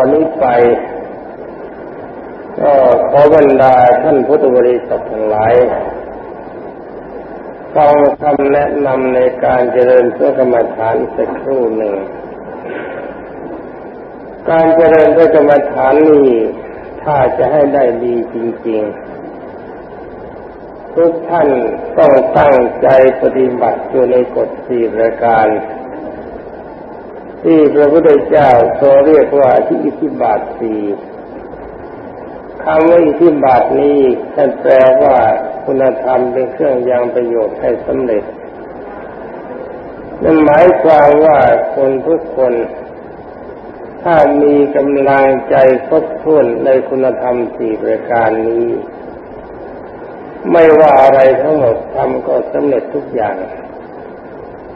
อนนี้ไป ก็ขอบรรดาท่านพุทธบริษัททั้งหลายฟังคำแนะนำในการเจริญเพื่อกรรมฐานสักครู่หนึ่ง การเจริญเพื่อกรรมฐานนี้ถ้าจะให้ได้ดีจริง ๆ ทุกท่านต้องตั้งใจปฏิบัติอยู่ในกฎสี่ประการ ที่พระพุทธเจ้าทรงเรียกว่าที่อิทธิบาทสี่คำว่าอิทธิบาทนี้ท่านแปลว่าคุณธรรมเป็นเครื่องยังประโยชน์ให้สำเร็จนั่นหมายความว่าคนทุกคน ถ้ามีกำลังใจครบถ้วนในคุณธรรมสี่ประการนี้ ไม่ว่าอะไรทั้งหมดทำก็สำเร็จทุกอย่าง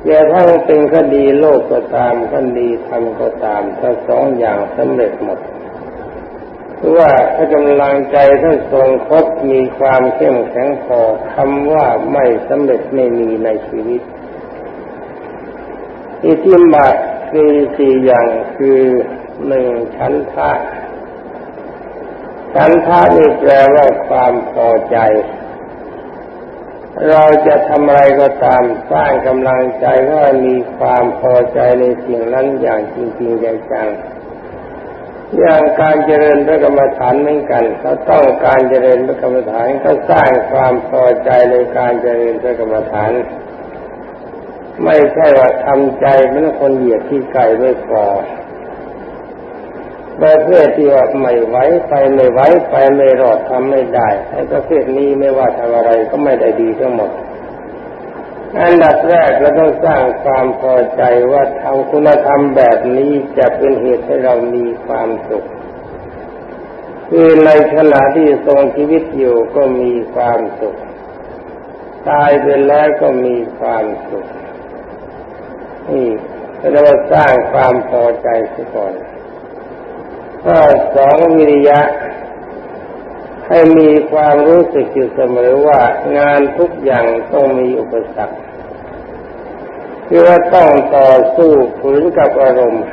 อย่าทั้งเป็นคดีโลกก็ตามคดีธรรมก็ตามทั้งสองอย่างสำเร็จหมดว่าถ้ากำลังใจท่านทรงครบมีความเข้มแข็งพอคำว่าไม่สำเร็จไม่มีในชีวิตอิทธิบาทคือสี่อย่างคือหนึ่งชั้นทะชั้นทะนี่แปลว่าความพอใจ เราจะทำอะไรก็ตามสร้างกำลังใจว่ามีความพอใจในสิ่งนั้นอย่างจริงๆจังๆอย่างการเจริญพระกรรมฐานเหมือนกันเขาต้องการเจริญพระกรรมฐานก็สร้างความพอใจในการเจริญพระกรรมฐาน ไม่ใช่ว่าทำใจเหมือนคนเหยียดที่ไก่ไม่พอ ประเภทที่ว่าไม่ไหวไปไม่ไหวไปไม่รอดทำไม่ได้ไอ้ประเภทนี้ไม่ว่าทำอะไรก็ไม่ได้ดีทั้งหมดอันดับแรกเราต้องสร้างความพอใจว่าทางคุณธรรมแบบนี้จะเป็นเหตุให้เรามีความสุขคือในขณะที่ทรงชีวิตอยู่ก็มีความสุข ตายไปแล้วก็มีความสุขนี่เราสร้างความพอใจซะก่อน ข้อสองวิริยะ ให้มีความรู้สึกอยู่เสมอว่างานทุกอย่างต้องมีอุปสรรคคือว่าต้องต่อสู้ฝืนกับอารมณ์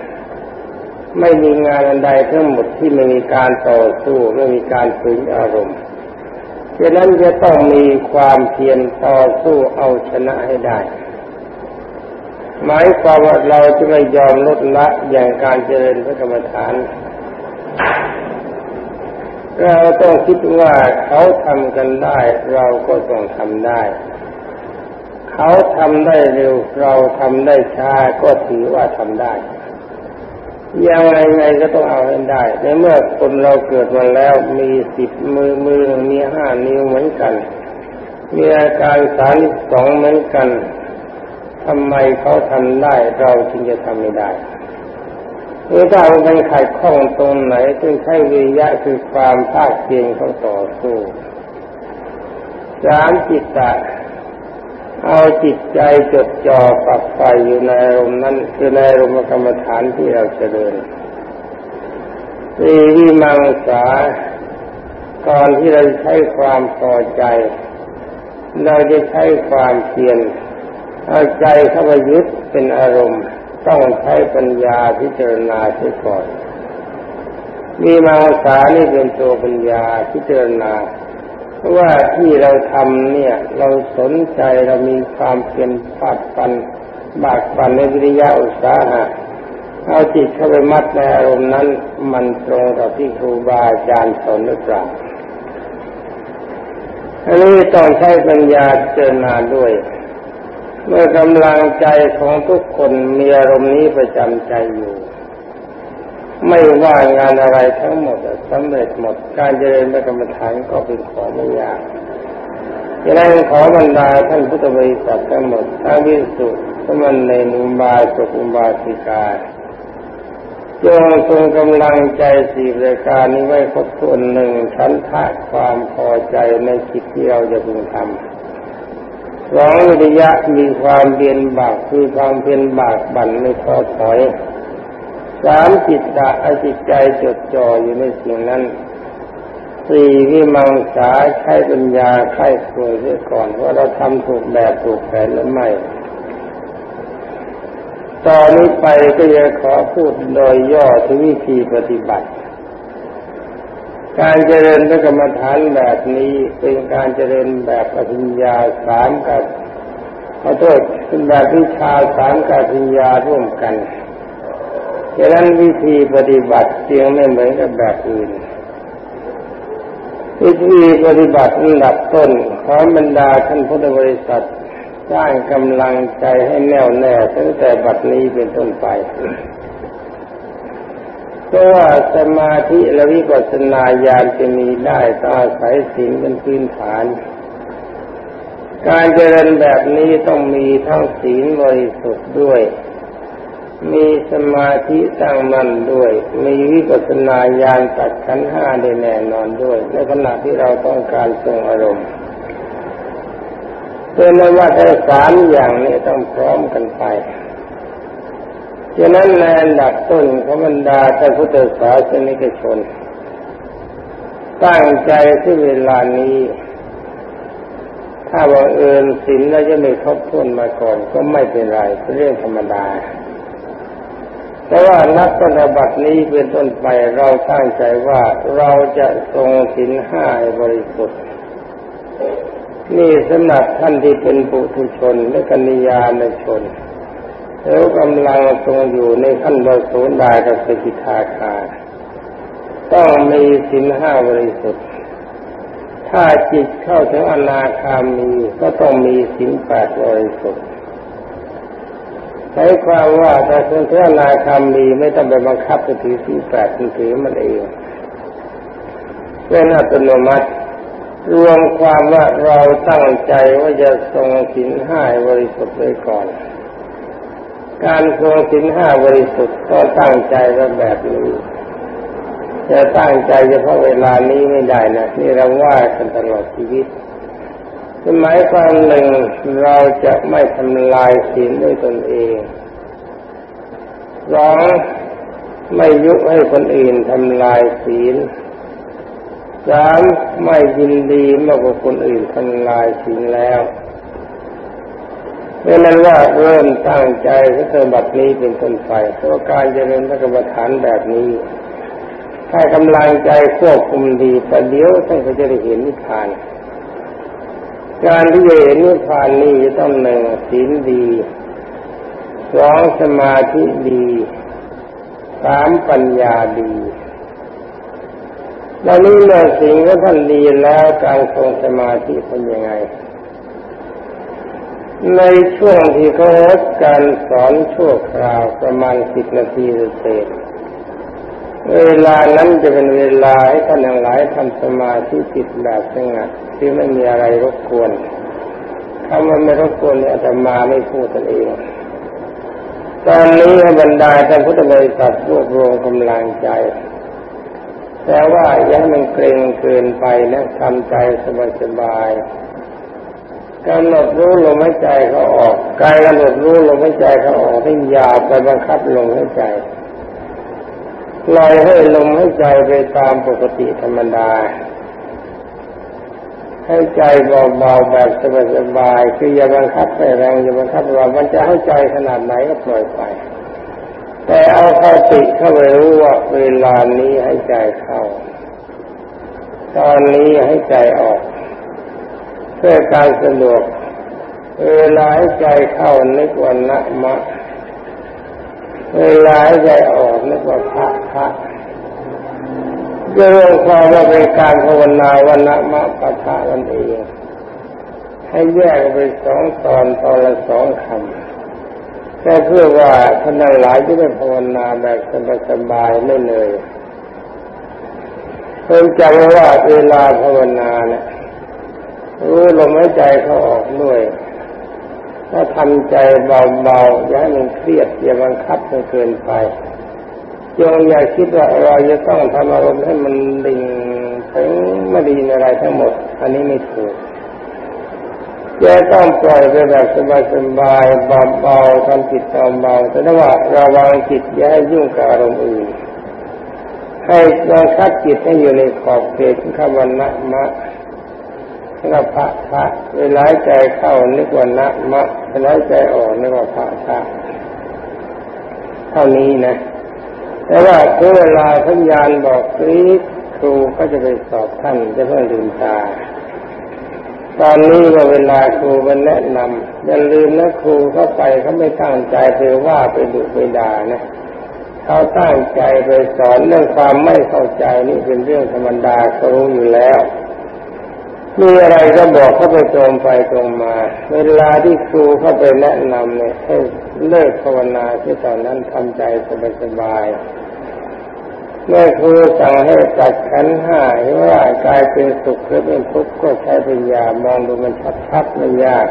ไม่มีงานอันใดทั้งหมดที่ไม่มีการต่อสู้ไม่มีการฝืนอารมณ์ดังนั้นจะต้องมีความเพียรต่อสู้เอาชนะให้ได้ หมายความว่าเราจะไม่ยอมลดละอย่างการเจริญพระกรรมฐาน เราต้องคิดว่าเขาทำกันได้ เราก็ต้องทำได้ เขาทำได้เร็ว เราทำได้ช้าก็ถือว่าทำได้ยังไงไงก็ต้องเอาให้ได้ ในเมื่อคนเราเกิดมาแล้วมีสิบมือมือมีห้านิ้วเหมือนกัน มีอาการสารสองเหมือนกันทำไมเขาทำได้เราจึงจะทำไม่ได้ หรือถ้ามันขัดข้องตรงไหนจึงใช้วิยะคือความภาคเพียรเขาต่อสู้สามจิตตะเอาจิตใจจดจ่อปักไฟอยู่ในอารมณ์นั้นคือในอารมณ์กรรมฐานที่เราเจริญสีวิมังสาก่อนที่เราใช้ความพอใจ เราจะใช้ความเพียรเอาใจเข้าไปยึดเป็นอารมณ์ ต้องใช้ปัญญาพิจารณาเสียก่อน มีมาสานี่เป็นตัวปัญญาพิจารณาว่าที่เราทำเนี่ย เราสนใจเรามีความเพียรพาดปัน บากปันในวิริยะอุตสาหะเอาจิตเข้าไปมัดในอารมณ์นั้น มันตรงกับที่ครูบาอาจารย์สอนหรือเปล่าอันนี้ต้องใช้ปัญญาเจรณาด้วย เมื่อกำลังใจของทุกคนมีอารมณ์นี้ประจำใจอยู่ ไม่ว่างานอะไรทั้งหมดสำเร็จหมดการเจริญกรรมฐานก็เป็นของไม่ยากดังนั้นขอบรรดาท่านพุทธบริษัททั้งหมดทั้งวิสุทธิสมันในนุบาสุขุบาสิกาจงทรงกำลังใจสี่รายการนี้ไว้ครบถ้วนหนึ่งชั้นทะความพอใจในจิตที่เราจะพึงทำ สองวิริยะมีความเบียนบากคือความเพียนบากบั่นไม่ท้อถอยสามจิตตะอจิตใจจดจ่ออยู่ในสิ่งนั้นสี่วิมังสาใช้ปัญญาไข้ครวเสียก่อนว่าเราทำถูกแบบถูกแผนหรือไม่ตอนนี้ไปก็จะขอพูดโดยย่อถึงวิธีปฏิบัติ การเจริญพระกรรมฐานแบบนี้เป็นการเจริญแบบปฏิญญาสามกับขอโทษเป็นแบบวิชาสามกับปฏิญญาร่วมกันดังนั้นวิธีปฏิบัติเพียงไม่เหมือนกับแบบอื่น วิธีปฏิบัติอันดับต้นขอบรรดาท่านพุทธบริษัทสร้างกำลังใจให้แน่วแน่ตั้งแต่บัดนี้เป็นต้นไป เพราะว่าสมาธิและวิปัสสนาญาณจะมีได้ต้องอาศัยศีลเป็นพื้นฐาน การเจริญแบบนี้ต้องมีทั้งศีลบริสุทธิ์ด้วย มีสมาธิตั้งมั่นด้วย มีวิปัสสนาญาณตัดขันห้าได้แน่นอนด้วย ในขณะที่เราต้องการทรงอารมณ์เป็นว่าทั้งสามอย่างนี้ต้องพร้อมกันไป ฉะนั้นในอันดับต้นของบรรดาท่านพุทธศาสนิกชน ตั้งใจที่เวลานี้ ถ้าบังเอิญศีลแล้วจะไม่ครบถ้วนมาก่อนก็ไม่เป็นไรเป็นเรื่องธรรมดาแต่ว่านักปฏิบัตินี้เป็นต้นไปเราตั้งใจว่าเราจะทรงศีลห้าบริสุทธิ์นี่สำหรับท่านที่เป็นปุถุชนและกัญญาณชน แล้วกำลังทรงอยู่ในขั้นบรโสดากับสกิทาคา ต้องมีสินห้าบริสุทธิ์ ถ้าจิตเข้าถึงอนาคามีก็ต้องมีสินแปดบริสุทธิ์ใช้ความว่าถ้าคนที่อนาคามีไม่ต้องไปบังคับถือสินแปดถือมันเองเป็นอัตโนมัติรวมความว่าเราตั้งใจว่าจะทรงสินห้าบริสุทธิ์ไว้ก่อน การทรงสินห้าบริสุทธิ์ก็ตั้งใจว่าแบบนี้จะตั้งใจเฉพาะเวลานี้ไม่ได้นะนี่เราว่ากันตลอดชีวิตหมายความหนึ่งเราจะไม่ทำลายศีลด้วยตนเองสองไม่ยุให้คนอื่นทำลายศีลสามไม่ยินดีเมื่อคนอื่นทำลายสิ่งแล้ว เพราะนั้นว่าเริ่มตั้งใจที่เธอบัดนี้เป็นต้นไปเพราะการเจริญพระกรรมฐานแบบนี้ ถ้ากำลังใจควบคุมดีแต่เดี๋ยวท่านก็จะได้เห็นนิพพาน การที่จะเห็นนิพพานนี้จะต้องหนึ่งศีลดีสองสมาธิดีสามปัญญาดีเรานี้เมื่อสิ่งที่ท่านดีแล้วการทรงสมาธิเป็นยังไง ในช่วงที่เขาลดการสอนชั่วคราวประมาณสิบนาทีเศษเวลานั้นจะเป็นเวลาให้ท่านทั้งหลายทำสมาธิจิตแบบสงบที่ไม่มีอะไรรบกวนคำว่าไม่รบกวนเนี่ยจะมาไม่พูดตัวเอง ตอนนี้บรรดาท่านพุทธบริษัทรวบรวมกำลังใจ แต่ว่ายังมันเกรงเกินไปนะทำใจสบายๆ กำหนดรู้ลมหายใจเขาออกกายกำหนดรู้ลมหายใจเขาออกให้ยาวไปบังคับลมหายใจลอยให้ลมหายใจไปตามปกติธรรมดาให้ใจเบาๆแบบสบายๆคืออย่าบังคับไปแรงอย่าบังคับว่ามันจะให้ใจขนาดไหนก็ปล่อยไป แต่เอาเข้าติเข้าไปรู้ว่าเวลานี้ให้ใจเข้า ตอนนี้ให้ใจออก เพื่อการสะดวกเวลาให้ใจเข้านึกว่านะมะเวลาให้ใจออกนึกว่าพระพระจะเรื่องความว่าเป็นการภาวนาวันนะมะปะทะวันเองให้แยกไปสองตอนตอนละสองคำแต่เพื่อว่าท่านหลายจะได้ภาวนาแบบสบายๆไม่เหนื่อยเพิ่งจำว่าเวลาภาวนาเนี่ย รู้ลมหายใจเขาออกด้วยถ้าทำใจเบาๆอย่าให้มันเครียดอย่าบังคับจนเกินไปจงอย่าคิดว่าเราจะต้องทำอารมณ์ให้มันดิ่งถึงไม่ดีอะไรทั้งหมด อันนี้ไม่ถูกจะต้องปล่อยไปแบบสบายๆเบาๆทำจิตเบาๆแต่ถ้าว่าระวังจิตอย่าให้ยุ่งกับอารมณ์อื่น ให้บังคับจิตให้อยู่ในขอบเขตคำวันนะมะ ถ้าพระพระเวลาใจเข้านึกว่านะมะเวลาใจออกนึกว่าพระพระเท่านี้นะ แต่ว่าถึงเวลาสัญญาณบอกกรีดครูก็จะไปสอบท่านจะเพิ่งลืมตา ตอนนี้ก็เวลาครูมันแนะนำอย่าลืมนะครูเข้าไปเขาไม่ตั้งใจไปว่าไปดุไปด่านะเขาตั้งใจไปสอนเรื่องความไม่เข้าใจนี่เป็นเรื่องธรรมดาเขารู้อยู่แล้ว มีอะไรก็บอกเขาไปตรงไปตรงมา เวลาที่ครูเข้าไปแนะนำเนี่ยให้เลิกภาวนาที่ตอนนั้นทำใจสบายๆเมื่อครูสั่งให้ตัดขันห้าหรือว่ากายเป็นสุขหรือเป็นทุกข์ก็ใช้ปัญญามองดูมันชัดๆไม่ยาก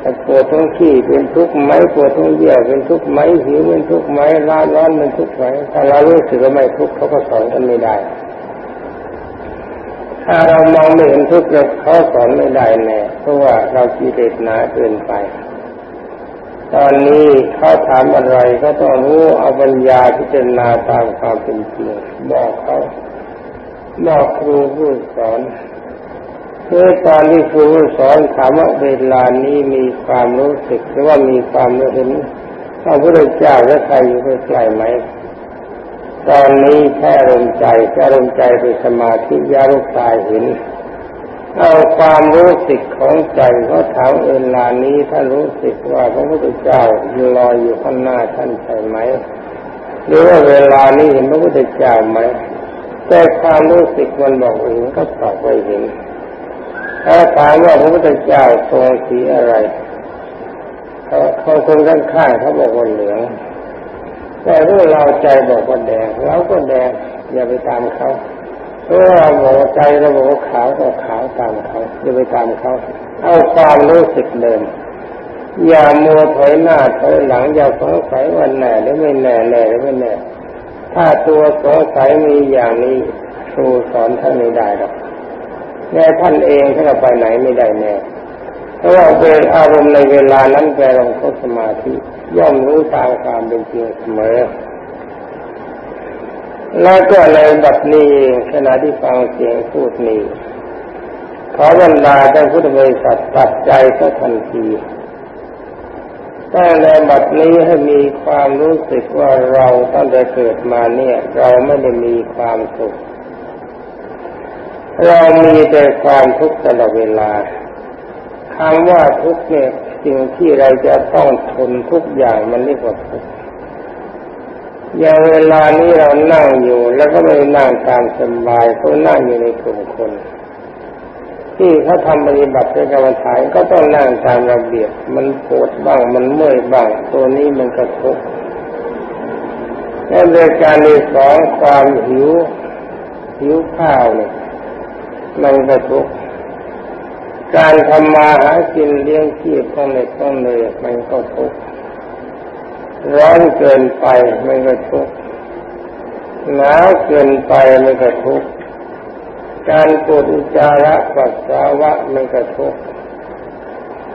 แต่ปวดท้องขี้เป็นทุกข์ไหมปวดท้องเยี่ยวเป็นทุกข์ไหมหิวเป็นทุกข์ไหมร้อนร้อนเป็นทุกข์ไหมถ้าเรารู้สึกว่าไม่ทุกข์เขาก็สอนกันไม่ได้ ถ้าเรามองไม่เห็นทุกข์เราเขาสอนไม่ได้แน่เพราะว่าเรากิเลสหนาเกินไป ตอนนี้เขาถามอะไรก็ต้องรู้เอาปัญญาพิจารณาตามความเป็นจริงบอกเขาบอกครูผู้สอนคือตอนที่ครูผู้สอนถามว่าเวลานี้มีความรู้สึกหรือว่ามีความรู้เห็นพระพุทธเจ้าและใครอยู่ใกล้ไหม ตอนนี้แค่ลมใจแค่ลมใจเป็นสมาธิยาลุกตายเห็นเอาความรู้สึกของใจเขาถามเวลานี้ท่านรู้สึกว่าพระพุทธเจ้าลอยอยู่ข้างหน้าท่านใช่ไหมหรือว่าเวลานี้เห็นพระพุทธเจ้าไหมแต่ความรู้สึกมันบอกเห็นก็ตอบไปเห็นถ้าถามว่าพระพุทธเจ้าทรงสีอะไรเขาเขาคนข้างๆเขาบอกว่าเหลือง แต่ถ้าเราใจบอกว่าแดงเราก็แดงอย่าไปตามเขาเพราะเราบอกใจเราบอกว่าขาวก็ขาวตามเขาอย่าไปตามเขา เอาความรู้สึกเดิมอย่ามัวถอยหน้าถอยหลังอย่าสงสัยว่าแน่หรือไม่แน่แน่หรือไม่แน่ ถ้าตัวสงสัยมีอย่างนี้ครูสอนท่านไม่ได้หรอกแม้ท่านเองถ้านไปไหนไม่ได้แน่ ราะว่าเป็นอารมณ์ในเวลานั้นแกลงเข้าสมาธิย่อมรู้ตามความเป็นจริงเสมอ แล้วก็ในบัดนี้เองขณะที่ฟังเสียงพูดนี้ขอบรรดาท่านพุทธบริษัทตัดใจก็ทันทีแต่ในบัดนี้ให้มีความรู้สึกว่าเราตั้งแต่เกิดมาเนี่ย เราไม่ได้มีความสุข เรามีแต่ความทุกข์ตลอดเวลา คำว่าทุกเนี่ยสิ่งที่เราจะต้องทนทุกอย่างมันเรียกว่าทุกอย่างเวลานี้เรานั่งอยู่แล้วก็ไม่นั่งตามสบายเขานั่งอยู่ในกลุ่มคน ที่เขาทำปฏิบัติในกรรมฐานก็ต้องนั่งตามระเบียบ มันปวดบ้างมันเมื่อยบ้างตัวนี้มันกระทุกและโดยการในสองความหิวหิวข้าวเนี่ยมันก็ทุก การทำมาหากินเลี้ยงชีพต้องเหน็ดต้องเหนื่อยมันก็ทุกข์ร้อนเกินไปมันก็ทุกข์หนาวเกินไปมันก็ทุกข์การปวดอุจจาระปัสสาวะมันก็ทุกข์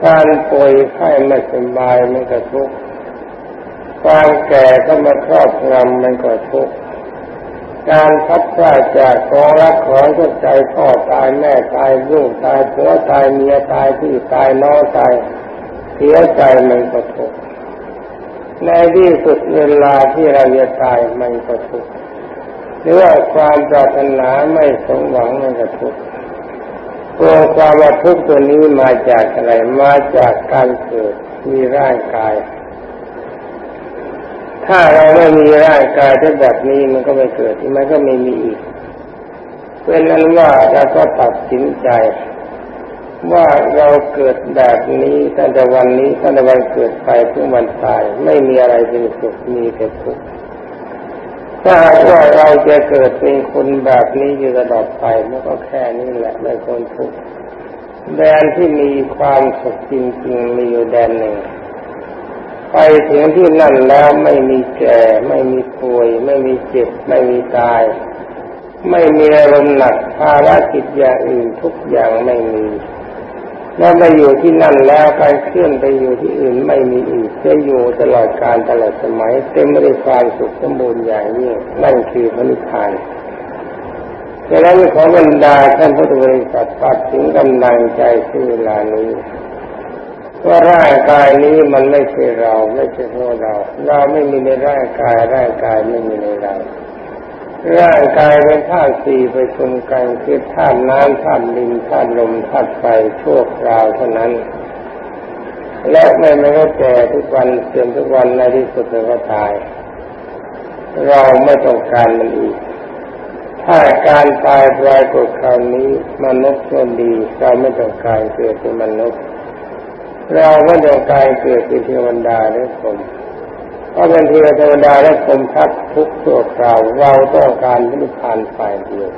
การป่วยไข้ไม่สบายมันก็ทุกข์ความแก่เข้ามาครอบงำมันก็ทุกข์ การพัดพลาดจากของรักของทุกใจพ่อตายแม่ตายลูกตายผัวตายเมียตายพี่ตายน้องตายเสียใจมันก็ทุกข์ในที่สุดเวลาที่เราจะตายมันก็ทุกข์หรือว่าความปรารถนาไม่สมหวังมันก็ทุกข์ตัวความว่าทุกข์ตัวนี้มาจากอะไรมาจากการเกิดมีร่างกาย ถ้าเราไม่มีร่างกายที่แบบนี้มันก็ไม่เกิดมันก็ไม่มีอีกเป็นนั้นว่าเราก็ตัดสินใจ ว่าเราเกิดแบบนี้ตั้งแต่วันนี้ตั้งแต่วันเกิดไปถึงวันตาย ไม่มีอะไรเป็นสุขมีแต่ทุกข์ถ้าว่าเราจะเกิดเป็นคนแบบนี้อยู่ตลอดไปมันก็แค่นี้แหละไม่คนทุกข์แดนที่มีความสุขจริงๆมีอยู่แดนหนึ่ง ไปถึงที่นั่นแล้วไม่มีแก่ ไม่มีป่วย ไม่มีเจ็บ ไม่มีตาย ไม่มีอารมณ์หนักภารกิจอย่างอื่นทุกอย่างไม่มีแล้วมาอยู่ที่นั่นแล้วการเคลื่อนไปอยู่ที่อื่นไม่มีอีกจะอยู่ตลอดการตลอดสมัยเต็มไปด้วยความสุขสมบูรณ์อย่างยิ่งนั่นคือพระนิพพานดังนั้นขอบรรดาท่านพุทธบริษัทปัดถึงกำลังใจที่เวลานี้ ว่าร่างกายนี้มันไม่ใช่เราไม่ใช่ตัวเรา เราไม่มีในร่างกายร่างกายไม่มีในเราร่างกายเป็นธาตุสี่ไปชนกันคือธาตุน้ำธาตุดินธาตุลมธาตุไฟชั่วคราวเท่านั้น และไม่ไม่ก็แก่ทุกวันเสื่อมทุกวันในที่สุดมันก็ตาย เราไม่ต้องการมันอีก ถ้าการตายปลายกฏคราวนี้มนุษย์ก็ดีเราไม่ต้องการเกิดเป็นมนุษย์ เราไม่ต้การเกิดเป็นเทวดาหรือผมเพราะเป็นเทวดาและคมทัพทุกตัวคราวเราต้องการนิพพานฝ่ายเดียว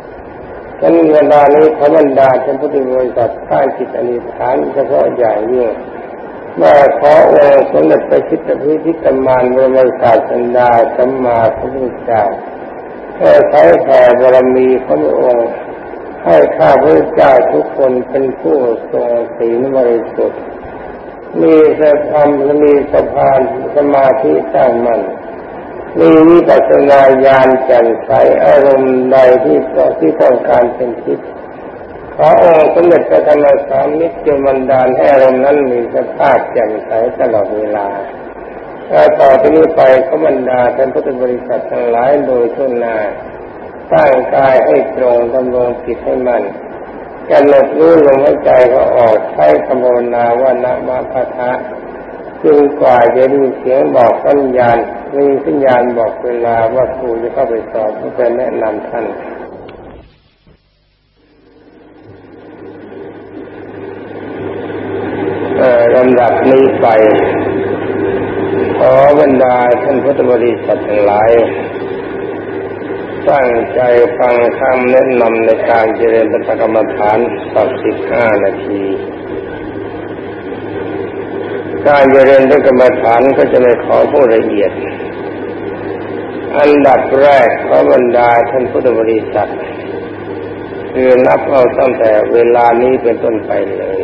ฉะนั้นเวลานี้พระบรรดาท่านพุทธบริษัทท่าจิตอนิฐานเฉพาะอย่างยิ่งเมื่อขอองค์สมเด็จพระชิตพิธิตมานบรมศาสดาสัมมาสัมพุทธเจ้าเพื่อใช้แผ่บารมีพระองค์ให้ข้าพระเจ้าทุกคนเป็นผู้ทรงศีลบริสุทธิ์ มีสธรรมมีสะพานสมาธิตั้งมั่นมีวิปัสสนาญาณแจ่มใสอารมณ์ใดที่ที่ต้องการเป็นทิพย์ขอองค์สมเด็จพระธรรมสามิตรจงบันดาลให้อารมณ์นั้นมีสภาพแจ่มใสตลอดเวลาและต่อที่นี้ไปก็บรรดาท่านพุทธบริษัททั้งหลายโดยทุนนาตั้งกายให้ตรงดำรงจิตให้มั่น กำหนดรู้ลมหายใจก็ออกใช้คำภาวนาว่านะมะพะทะจึงกว่าจะได้เสียงบอกสัญญาณมีสัญญาณบอกเวลาว่าครูจะเข้าไปสอบเพื่อแนะนำท่านลำดับนี้ไป ขอบรรดาท่านพุทธบริษัททั้งหลาย ตั้งใจฟังคำแนะนำในการเจริญปัตกรรมฐานสักสิบห้านาที การเจริญปัตกรรมฐานก็จะไม่ขอพูดละเอียด อันดับแรกขอบรรดาท่านพุทธบริษัทคือนับเอาตั้งแต่เวลานี้เป็นต้นไปเลย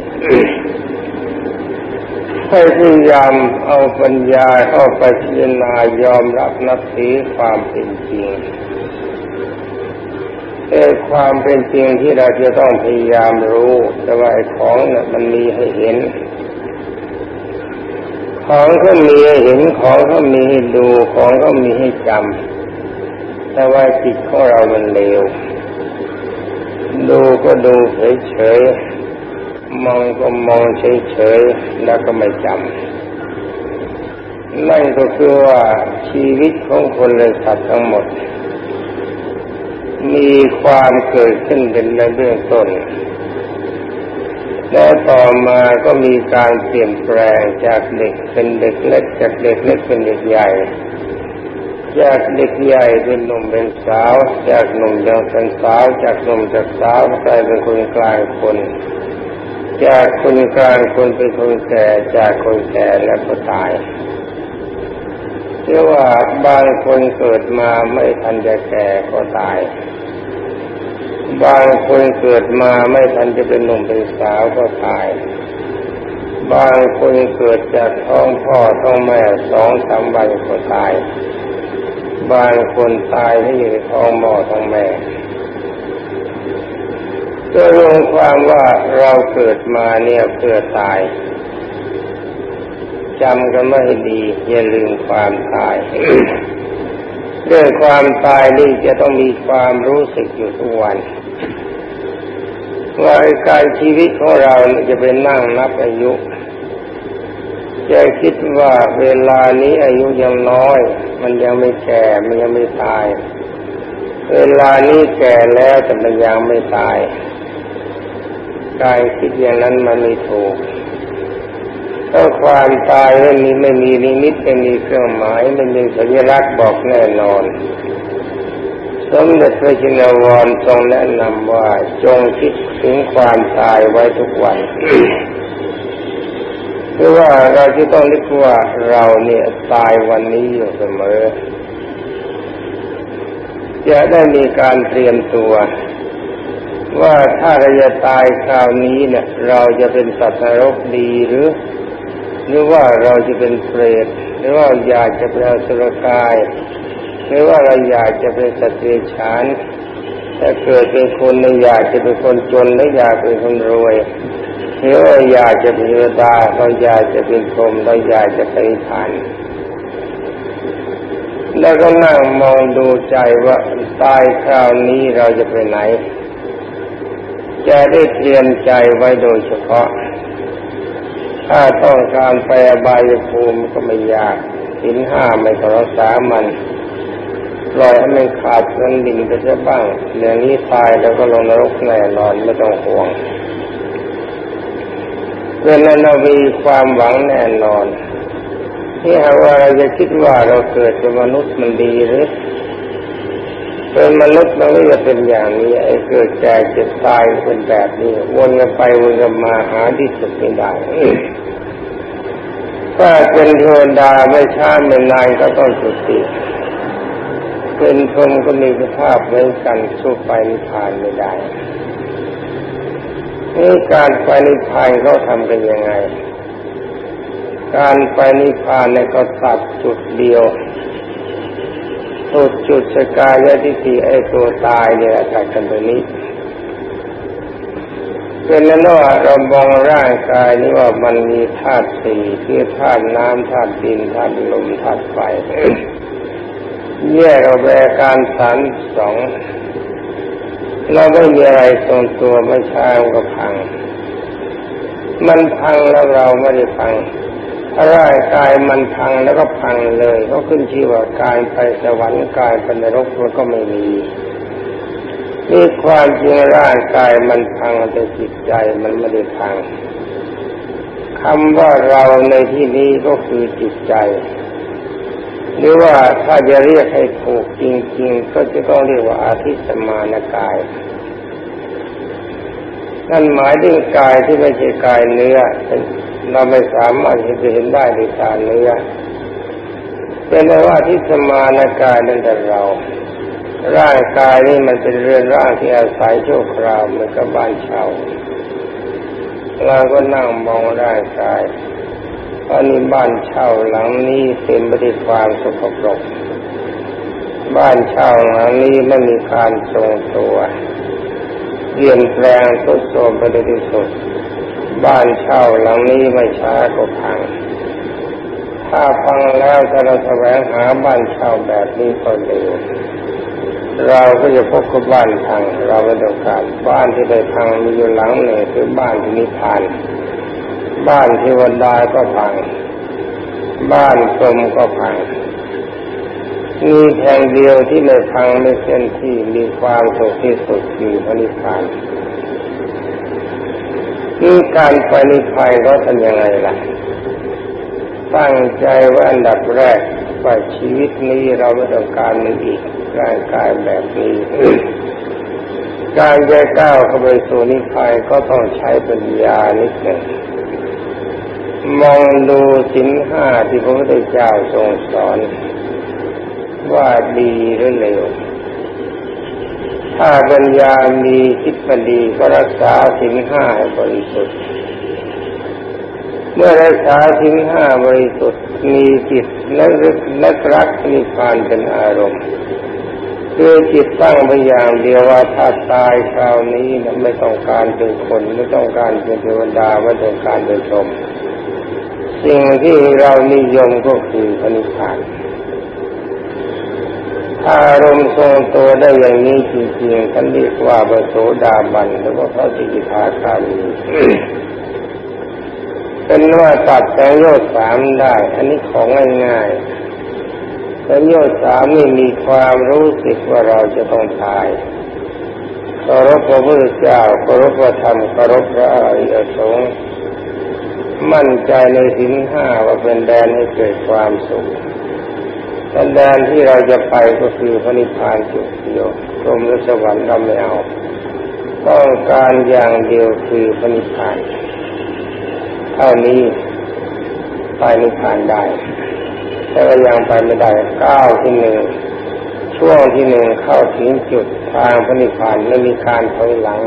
ให้พยายามเอาปัญญาเข้าไปพิจารณายอมรับนับถือความเป็นจริง เอความเป็นจริงที่เราจะต้องพยายามรู้ แต่ว่าไอ้ของเนี่ยมันมีให้เห็น ของก็มีให้เห็นของก็มีให้ดูของก็มีให้จำแต่ว่าจิตของเรามันเลวดูก็ดูเฉยๆมองก็มองเฉยๆแล้วก็ไม่จำนั่นก็คือว่าชีวิตของคนเลยสัตว์ทั้งหมด มีความเกิดขึ้นเป็นในเบื้องต้น แล้วต่อมาก็มีการเปลี่ยนแปลงจากเด็กเป็นเด็กเล็กจากเด็กเล็กเป็นเด็กใหญ่ จากเด็กใหญ่เป็นหนุ่มเป็นสาว จากหนุ่มเป็นสาว จากหนุ่มจากสาวกลายเป็นคนกลางคน จากคนกลางคนเป็นคนแก่จากคนแก่แล้วก็ตาย เรียกว่าบางคนเกิดมาไม่ทันจะแก่ก็ตาย บางคนเกิดมาไม่ทันจะเป็นหนุ่มเป็นสาวก็ตาย บางคนเกิดจากท้องพ่อท้องแม่สองสามวันก็ตาย บางคนตายที่อยู่ในท้องหมอท้องแม่ก็รวมความว่าเราเกิดมาเนี่ยเพื่อตาย จำกันไม่ดี อย่าลืมความตาย เรื่องความตายนี่จะต้องมีความรู้สึกอยู่ทุกวันว่าการชีวิตของเราจะเป็นนั่งนับอายุจะคิดว่าเวลานี้อายุยังน้อย มันยังไม่แก่มันยังไม่ตาย เวลานี้แก่แล้วแต่มันยังไม่ตาย การคิดอย่างนั้นมันไม่ถูก ถ้าความตายไม่มีไม่มีนิมิตไม่มีเครื่องหมายไม่มีสัญลักษณ์บอกแน่นอน สมเด็จพระจินวรทรงแนะนำว่าจงคิดถึงความตายไว้ทุกวันคือว่าเราจะต้องนึกว่าเราเนี่ยตายวันนี้อยู่เสมอจะได้มีการเตรียมตัว ว่าถ้าเราจะตายคราวนี้เนี่ยเราจะเป็นสัตว์นรกดีหรือ หรือว่าเราจะเป็นเปรตหรือว่าอยากจะเป็นอสุรกาย หรือว่าเราอยากจะเป็นสัตว์เดรัจฉานถ้าเกิดเป็นคนเราอยากจะเป็นคนจนหรืออยากเป็นคนรวยเที่ยวอยากจะเป็นเทวดาเราอยากจะเป็นพรหมเราอยากจะไปทานแล้วก็นั่งมองดูใจว่าตายคราวนี้เราจะไปไหน จะได้เตรียมใจไว้โดยเฉพาะ ถ้าต้องการไปอบายภูมิก็ไม่ยากสินห้าไม่ต้องรักษามันปล่อยให้มันขาดเงินดิ่งไปซะบ้างเรื่องนี้ตายแล้วก็ลงนรกแน่นอนไม่ต้องห่วงเพื่อนนั้นเรามีความหวังแน่นอนที่หาว่าเราจะคิดว่าเราเกิดเป็นมนุษย์มันดีหรือ เป็นมนุษย์มันก็จะเป็นอย่างนี้ไอ้เกิดแก่เจ็บตายเป็นแบบนี้วนกันไปวนกันมาหาที่สุดไม่ได้ถ้าเป็นเทวดาไม่ช้าไม่นานก็ต้องสุดติเป็นพรหมก็มีสภาพเหมือนกันสู้ไปนิพพานไม่ได้นี่การไปนิพพานเขาทำกันยังไง การไปนิพพานเนี่ยก็ตัดจุดเดียว ตุดจุดสกายทิฏฐิไอ้ตัวตายเนี่ยตัดกันตรงนี้เป็นนั้นว่าเรามองร่างกายนี้ว่ามันมีธาตุสี่คือธาตุน้ำธาตุดินธาตุลมธาตุไฟแยกออกไปการสามสองเราไม่มีอะไรทรงตัวไม่ช้าก็พัง มันพังแล้วเราไม่ได้พัง ร่างกายมันพังแล้วก็พังเลยก็ขึ้นชื่อว่ากายไปสวรรค์กายไปนรกมันก็ไม่มีนี่ความจริงร่างกายมันพังแต่จิตใจมันไม่ได้พังคำว่าเราในที่นี้ก็คือจิตใจ หรือว่าถ้าจะเรียกให้ถูกจริง ๆ ก็จะต้องเรียกว่าอาทิสมานกายนั่นหมายถึงกายที่ไม่ใช่กายเนื้อเเราไม่สามารถจะเห็นได้ด้วยตาเนื้อเป็นว่าที่สมานกายนั่นแต่เรา ร่างกายนี่มันเป็นเรือนร่างที่อาศัยโชคคราวเหมือนกับบ้านเช่าเราก็นั่งมองร่างกายอันนี้บ้านเช่าหลังนี้เป็นบริความสกปรกบ้านเช่าหลังนี้ไม่มีการทรงตัวเปลี่ยนแปลงทุดโทรมไปที่สุด บ้านเช่าหลังนี้ไม่ช้าก็พัง ถ้าพังแล้วถ้าเราแสวงหาบ้านเช่าแบบนี้ก็เร็วเราก็จะพบกับบ้านพังเราไม่ต้องการบ้านที่ได้พังมีอยู่หลังหนึ่งคือบ้านที่นิพพาน บ้านเทวดาก็พัง บ้านกรมก็พังมีแห่งเดียวที่ไม่พังไม่เส้นที่มีความสุขที่สุดคือพระนิพพาน นี่การไปนิพพานก็ทำยังไงล่ะ ตั้งใจว่าอันดับแรกว่าชีวิตนี้เราไม่ต้องการมันอีกร่างกายแบบนี้ การจะก้าวเข้าไปสู่นิพพานก็ต้องใช้ปัญญานิดหนึ่งมองดูสินห้าที่พระพุทธเจ้าทรงสอน ว่าดีหรือเลว ถ้าปัญญามีคิดมาดีก็รักษาสินห้าบริสุทธิ์ เมื่อรักษาสินห้าบริสุทธิ์มีจิตและรึกและรักนิพพานเป็นอารมณ์คือจิตตั้งไปอย่างเดียวว่าถ้าตายคราวนี้ไม่ต้องการเป็นคนไม่ต้องการเป็นเทวดาไม่ต้องการเป็นชมสิ่งที่เรานิยมก็คือพนิพพาน อารมณ์ทรงตัวได้อย่างนี้จริงๆท่านเรียกว่าบโสดาบันหรือว่าพระสิทธาคามีเป็นว่าตัดแสงโยชสามได้ อันนี้ของง่ายๆแสงโยชสามนี่มีความรู้สึกว่าเราจะต้องตายเคารพพระพุทธเจ้าเคารพพระธรรมเคารพพระอริยสงฆ์มั่นใจในสินห้าว่าเป็นแดนให้เกิดความสุข แต่แดนที่เราจะไปก็คือพระนิพพานจุดเดียวกรมรัชวัรเราไม่เอาต้องการอย่างเดียวคือพระนิพพานเท่านี้ไปนิพพานได้ แต่ก็ยังไปไม่ได้ก้าวที่หนึ่งช่วงที่หนึ่งเข้าถึงจุดทางพระนิพพานไม่มีการถอยหลัง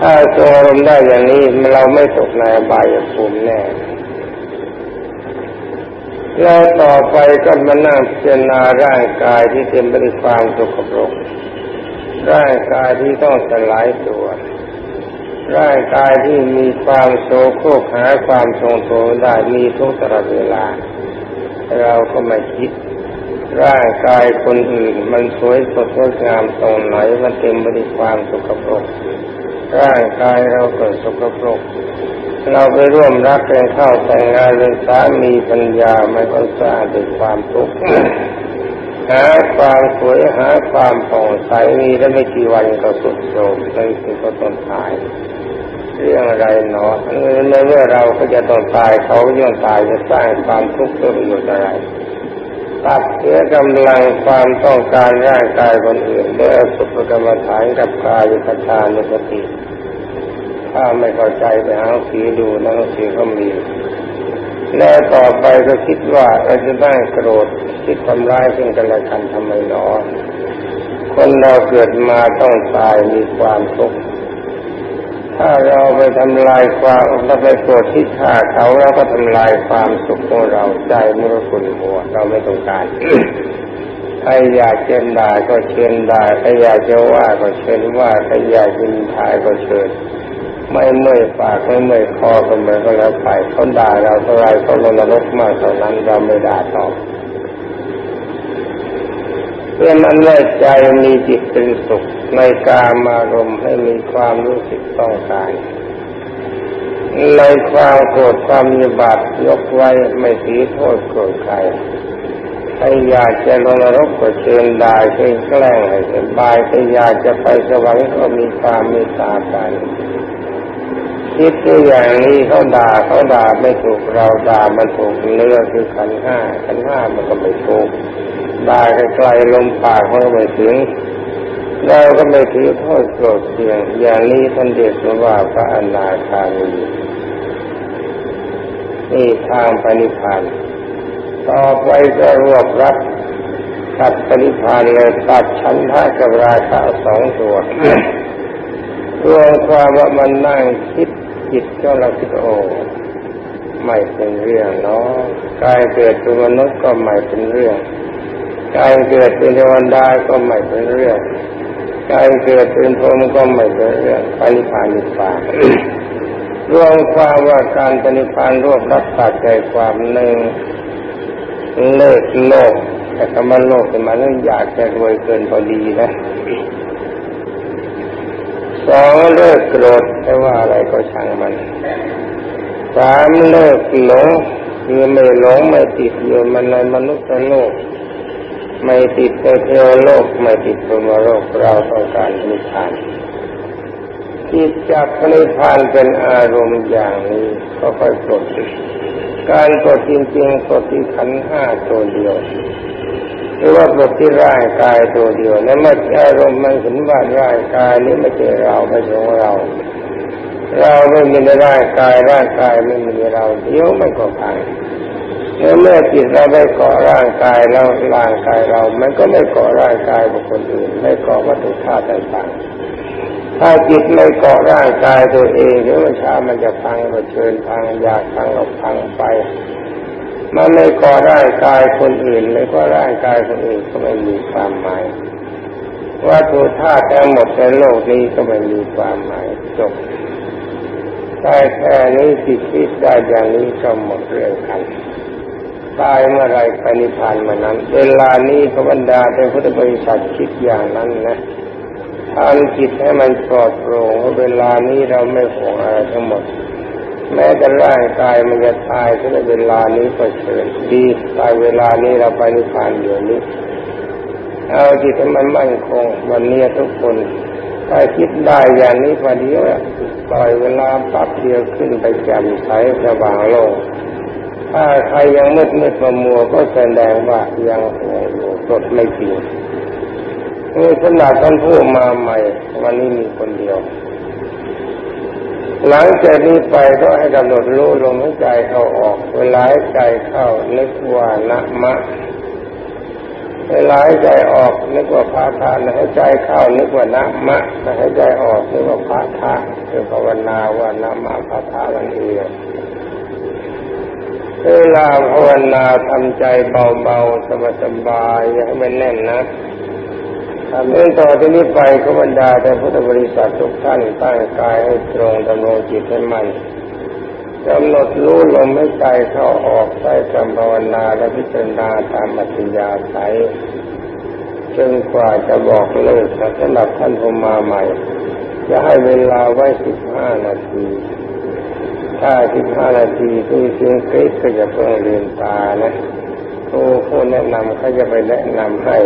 ถ้าทรงอารมณ์ได้อย่างนี้เราไม่ตกในอบายภูมิแน่ แล้วต่อไปก็มานั่งพิจารณาร่างกายที่เต็มไปด้วยความสกปรก ร่างกายที่ต้องสลายตัว ร่างกายที่มีความโศกโคกหาความทรงตัวได้มีทุกตลอดเวลา เราก็ไม่คิด ร่างกายคนอื่นมันสวยสดงดงามตรงไหนมันเต็มไปด้วยความสุขภพร่างกายเราเกิดสุขภพ เราไปร่วมรักกันเข้าแต่งงานเป็นสามีปัญญาไมันก็สร้างด้วยความทุกข์หาความสวยหาความผ่องใสมีแล้วไม่กี่วันก็สุดโทรมในที่ก็ต้องตาย เรื่องอะไรเนาะในเมื่อเราก็จะต้องตายเขาย่อมตายจะสร้างความทุกข์เพื่อประโยชน์อะไรตัดเสียกำลังความต้องการร่างกายคนอื่นด้วยสุภกรรมฐานกับกายปัญญานุสติ ถ้าไม่เข้าใจไปหาสีดูนักสีก็มี แล้วต่อไปก็คิดว่าเราจะได้โกรธคิดทำร้ายซึ่งกันและกันทำไมหนอคนเราเกิดมาต้องตายมีความทุกข์ถ้าเราไปทำลายความเราไปโกรธที่ฆ่าเขาเราก็ทำลายความสุขของเราใจมุรคุณหัว เราไม่ต้องการใครอยากเชิญด่าก็เชิญด่าใครอยากจะว่าก็เชิญว่าใครอยากยินทายก็เชิญ ไม่เมื่อยปากไม่เมื่อยคอก็เหมือนก็แล้วไปเขาด่าเราเท่าไรเขาลงนรกมากเท่านั้นเราไม่ด่าตอบเพื่อนั้นแม่ใจมีจิตเป็นสุขในกามารมณ์ให้มีความรู้สึกต้องการในความโกรธความยบาดยกไว้ไม่ถือโทษโกรธใครใครอยากจะลงนรกก็เชิญได้เชิญแกล้งให้สบายใครอยากจะไปสวรรค์ก็มีความมีตากัน คิดตัวอย่างนี้เขาด่าเขาด่าไม่ถูกเราด่ามันถูกเนื้อคือขันห้าขันห้ามันก็ไม่ถูกด่าไกลๆลมปากมันก็ไม่ถึงเราก็ไม่ถือโทษโกรธเพียงอย่างนี้ท่านเดียกว่าพระอนาคามีนี่ทางปณิพันธ์ต่อไปก็รวบรัดตัดปณิพันธ์เลยตัดชั้นท่ากับราคาสองตัวรวมความว่ามันนั่งคิด จิตก็เราคิดโอ้ไม่เป็นเรื่องเนาะกายเกิดเป็นมนุษย์ก็ไม่เป็นเรื่องกายเกิดเป็นเทวดาก็ไม่เป็นเรื่องกายเกิดเป็นพรหมก็ไม่เป็นเรื่องปณิพานนิพพานรวมความว่าการปณิพานรวบรัดตัดใจความหนึ่งเลิกโลกแต่คำว่าโลกเป็นมาเรื่องอยากจะรวยเกินพอดีนะ สองเลิกโกรธไม่ว่าอะไรก็ช่างมันสามเลิกหลงคือไม่หลงไม่ติดอยู่มันในมนุษย์โลก ไม่ติดในเทวโลกไม่ติดพรมโลกเราต้องการนิพพานจิตจับนิพพานเป็นอารมณ์อย่างนี้ก็ค่อยกดการกดจริงๆกดที่ขันห้าตัวเดียว หรือว่าบทที่ร่างกายตัวเดียวนั้นเมื่ออารมณ์มันเห็นว่าร่างกายนี้ไม่ใช่เราไม่ใช่ของเรา เราไม่มีในร่างกายร่างกายไม่มีเราเดี๋ยวไม่ก็พังเมื่อจิตเราได้เกาะร่างกายแล้วร่างกายเรา มันก็ไม่เกาะร่างกายบุคคลอื่น ไม่เกาะวัตถุธาตุต่างๆ ถ้าจิตไม่เกาะร่างกายตัวเองเดี๋ยวมันช้ามันจะพังก็เชิญพังอยากพังก็พังไป มันไม่ก่อร่างกายคนอื่นไม่ก็ร่างกายคนอื่นก็ไม่มีความหมายว่าตัวธาตุทั้งหมดในโลกนี้ก็ไม่มีความหมายจบได้แค่นี้สิตคิดได้อย่างนี้ก็หมดเรื่องกันตายเมื่อไรไปนิพพานมานั้น เวลานี้พระบรรดาเป็นพุทธบริษัทคิดอย่างนั้นนะทำจิตให้มันปลอดโปร่งว่าเวลานี้เราไม่ห่วงอะไรทั้งหมด แม้แต่ร่างกายมันจะตายก็ในเวลานี้ก็เชิญดีตายเวลานี้เราไปนิพพานอยู่นี้ เอาจิตให้มันมั่นคงวันนี้ทุกคนถ้าคิดได้อย่างนี้พอดีว่าปล่อยเวลาปั๊บเดียวขึ้นไปแจ่มใสสว่างโลกถ้าใครยังมืดมืดมัวก็แสดงว่ายังสดไม่จริงนี่ขนาดท่านผู้มาใหม่ วันนี้มีคนเดียว หลังจากนี้ไปก็ให้กำหนดรู้ลมหายใจเข้าออก เวลาหายใจเข้านึกว่านะมะ เวลาหายใจออกนึกว่าพาทานหายใจเข้านึกว่านะมะหายใจออกนึกว่าพาทะคือภาวนาว่านะมะพาทาวันเอียเวลาภาวนาทำใจเบาๆสบายๆอย่าให้มันแน่นนะ เมื่องต่อที่นี้ไปขบรรดาแต่พุทธบริษัททุกท่านตั้งกายให้ตรงดำรงจิตให้มันกำหนดรู้ลมไม่ใจเข้าออกใช้คำภาวนาและพิจารณาตามอัธยาศัยจนกว่าจะบอกเลิกสำหรับท่านผู้มาใหม่ จะให้เวลาไว้สิบห้านาที ถ้าสิบห้านาทีที่เสียงคริสก็จะเพิ่งเรียนตานะผู้ผู้แนะนำเขาจะไปแนะนำให้